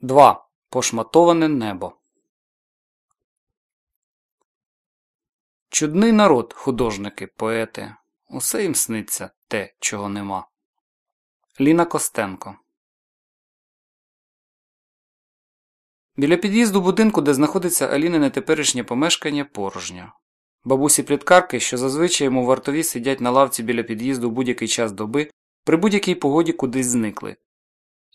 2. Пошматоване небо. Чудний народ, художники, поети. Усе їм сниться те, чого нема. Ліна Костенко. Біля під'їзду будинку, де знаходиться Алінине теперішнє помешкання, порожньо. Бабусі пліткарки, що зазвичай йому вартові сидять на лавці біля під'їзду будь-який час доби, при будь-якій погоді кудись зникли.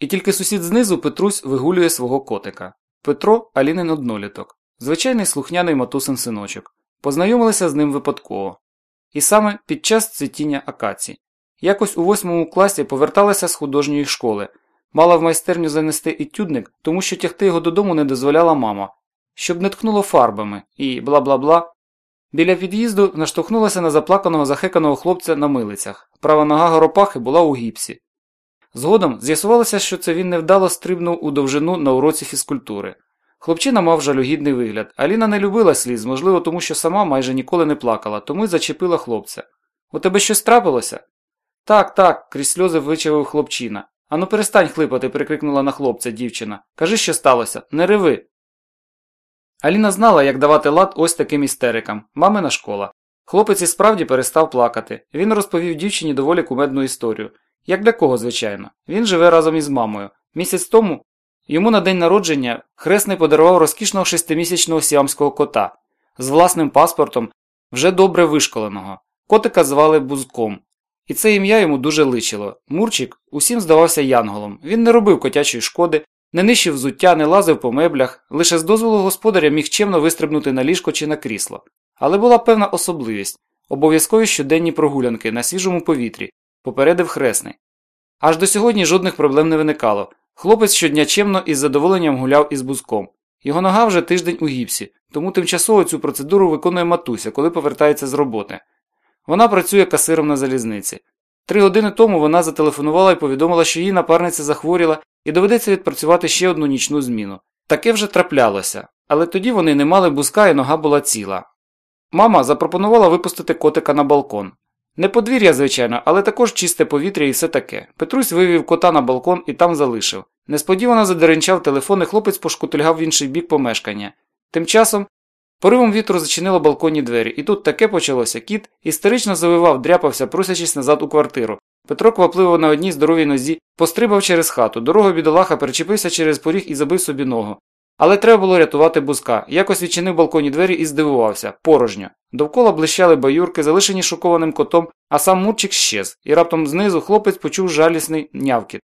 І тільки сусід знизу Петрусь вигулює свого котика. Петро Алінин одноліток, звичайний слухняний матусин синочок. Познайомилися з ним випадково. І саме під час цвітіння акацій. Якось у восьмому класі поверталася з художньої школи, мала в майстерню занести етюдник, тому що тягти його додому не дозволяла мама, щоб не ткнуло фарбами і бла бла бла. Біля під'їзду наштовхнулася на заплаканого захеканого хлопця на милицях. Права нога горопахи була у гіпсі. Згодом з'ясувалося, що це він невдало стрибнув у довжину на уроці фізкультури. Хлопчина мав жалюгідний вигляд. Аліна не любила сліз, можливо, тому що сама майже ніколи не плакала, тому й зачепила хлопця. У тебе щось трапилося? Так, так, крізь сльози вичавив хлопчина. Ану перестань хлипати, прикрикнула на хлопця дівчина. Кажи, що сталося, не реви. Аліна знала, як давати лад ось таким істерикам. Мамина школа. Хлопець і справді перестав плакати. Він розповів дівчині доволі кумедну історію. Як для кого, звичайно. Він живе разом із мамою. Місяць тому йому на день народження хресний подарував розкішного шестимісячного сіамського кота з власним паспортом, вже добре вишколеного. Котика звали Бузком. І це ім'я йому дуже личило. Мурчик усім здавався янголом. Він не робив котячої шкоди, не нищив взуття, не лазив по меблях, лише з дозволу господаря міг чемно вистрибнути на ліжко чи на крісло. Але була певна особливість обов'язкові щоденні прогулянки на свіжому повітрі, попередив хресний. Аж до сьогодні жодних проблем не виникало. Хлопець щодня чемно із задоволенням гуляв із бузком. Його нога вже тиждень у гіпсі, тому тимчасово цю процедуру виконує матуся, коли повертається з роботи. Вона працює касиром на залізниці. Три години тому вона зателефонувала і повідомила, що її напарниця захворіла і доведеться відпрацювати ще одну нічну зміну. Таке вже траплялося, але тоді вони не мали бузка і нога була ціла. Мама запропонувала випустити котика на балкон. Не подвір'я, звичайно, але також чисте повітря і все таке. Петрусь вивів кота на балкон і там залишив. Несподівано задеренчав телефон і хлопець пошкутильгав в інший бік помешкання. Тим часом поривом вітру зачинило балконні двері, і тут таке почалося кіт істерично завивав, дряпався, просячись назад у квартиру. Петро квапливо на одній здоровій нозі пострибав через хату, дорогою бідолаха перечепився через поріг і забив собі ногу. Але треба було рятувати бузка. Якось відчинив балконні двері і здивувався порожньо. Довкола блищали баюрки, залишені шокованим котом, а сам Мурчик щез, і раптом знизу хлопець почув жалісний нявкіт.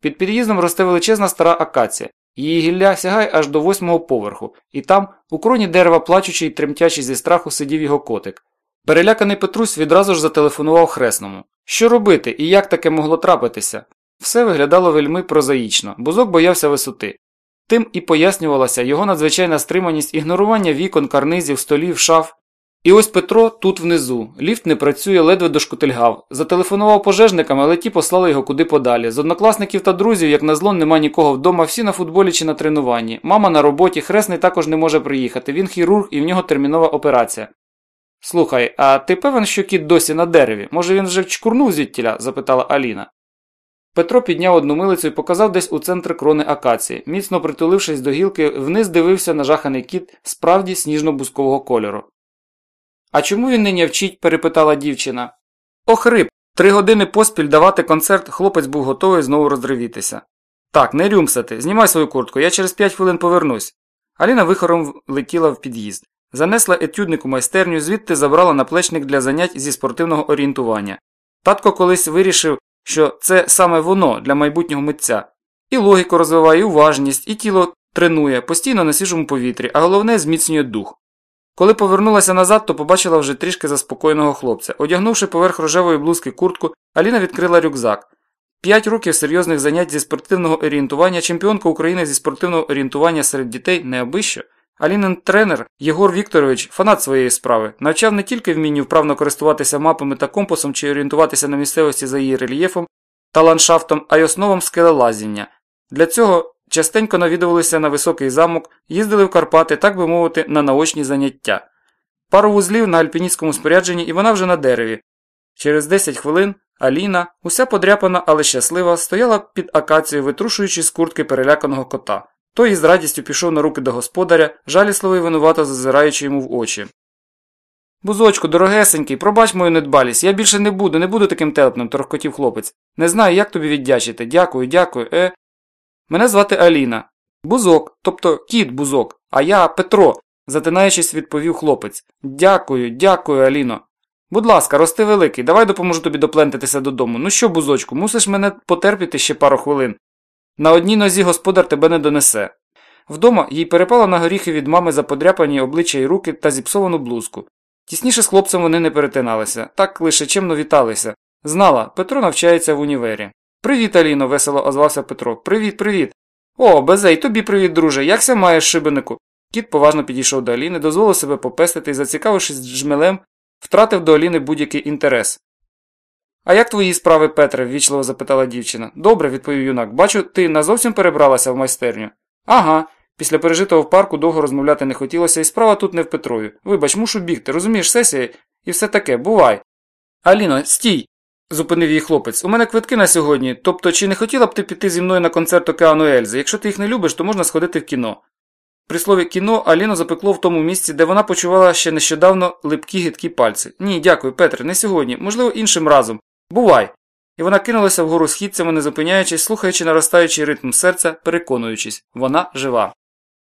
Під під'їздом росте величезна стара акація. Її гілля сягає аж до восьмого поверху, і там, у кроні дерева плачучи й тремтячи зі страху, сидів його котик. Переляканий Петрусь відразу ж зателефонував хресному. Що робити і як таке могло трапитися? Все виглядало вельми прозаїчно, бузок боявся висоти. Тим і пояснювалася його надзвичайна стриманість ігнорування вікон, карнизів, столів, шаф. І ось Петро тут внизу. Ліфт не працює, ледве дошкутильгав. Зателефонував пожежникам, але ті послали його куди подалі. З однокласників та друзів, як назло, нема нікого вдома, всі на футболі чи на тренуванні. Мама на роботі, хресний також не може приїхати. Він хірург і в нього термінова операція. Слухай, а ти певен, що кіт досі на дереві? Може він вже чкурнув звідтіля? запитала Аліна. Петро підняв одну милицю і показав десь у центр крони акації. Міцно притулившись до гілки, вниз дивився на жаханий кіт справді сніжно-бузкового кольору. А чому він нині вчить? перепитала дівчина. Охрип! Три години поспіль давати концерт, хлопець був готовий знову розривітися. Так, не рюмсати, знімай свою куртку, я через п'ять хвилин повернусь. Аліна вихором летіла в під'їзд. Занесла етюдник у майстерню, звідти забрала наплечник для занять зі спортивного орієнтування. Татко колись вирішив, що це саме воно для майбутнього митця. І логіку розвиває, і уважність, і тіло тренує, постійно на свіжому повітрі, а головне зміцнює дух. Коли повернулася назад, то побачила вже трішки заспокоєного хлопця. Одягнувши поверх рожевої блузки куртку, Аліна відкрила рюкзак. П'ять років серйозних занять зі спортивного орієнтування, чемпіонка України зі спортивного орієнтування серед дітей не абищо. Алінин тренер Єгор Вікторович, фанат своєї справи, навчав не тільки вмінню вправно користуватися мапами та компасом чи орієнтуватися на місцевості за її рельєфом та ландшафтом, а й основам скелелазіння. Для цього частенько навідувалися на високий замок, їздили в Карпати, так би мовити, на наочні заняття. Пару вузлів на альпіністському спорядженні і вона вже на дереві. Через 10 хвилин Аліна, уся подряпана, але щаслива, стояла під акацією, витрушуючи з куртки переляканого кота. Той із радістю пішов на руки до господаря, жалісливо й винувато зазираючи йому в очі. Бузочку, дорогесенький, пробач мою недбалість, я більше не буду, не буду таким телепним, торохкотів хлопець. Не знаю, як тобі віддячити. Дякую, дякую, е. Мене звати Аліна. Бузок, тобто кіт бузок, а я Петро, затинаючись, відповів хлопець. Дякую, дякую, Аліно. Будь ласка, рости великий, давай допоможу тобі доплентатися додому. Ну що, бузочку, мусиш мене потерпіти ще пару хвилин. На одній нозі господар тебе не донесе. Вдома їй перепало на горіхи від мами за подряпані обличчя й руки та зіпсовану блузку. Тісніше з хлопцем вони не перетиналися, так лише чемно віталися. Знала, Петро навчається в універі. Привіт, Аліно, весело озвався Петро. Привіт, привіт. О, Безей, тобі привіт, друже, якся маєш шибенику? Кіт поважно підійшов до Аліни, дозволив себе попестити і, зацікавившись джмелем, втратив до Аліни будь-який інтерес. А як твої справи, Петре? ввічливо запитала дівчина. Добре, відповів юнак. Бачу, ти назовсім перебралася в майстерню. Ага. Після пережитого в парку довго розмовляти не хотілося, і справа тут не в Петрові. Вибач, мушу бігти, розумієш, сесія і все таке, бувай. Аліно, стій. зупинив її хлопець. У мене квитки на сьогодні. Тобто, чи не хотіла б ти піти зі мною на концерт Океану Ельзи? Якщо ти їх не любиш, то можна сходити в кіно. При слові кіно Аліну запекло в тому місці, де вона почувала ще нещодавно липкі гидкі пальці. Ні, дякую, Петре, не сьогодні, можливо, іншим разом. Бувай. І вона кинулася вгору східцями, не зупиняючись, слухаючи наростаючий ритм серця, переконуючись, вона жива.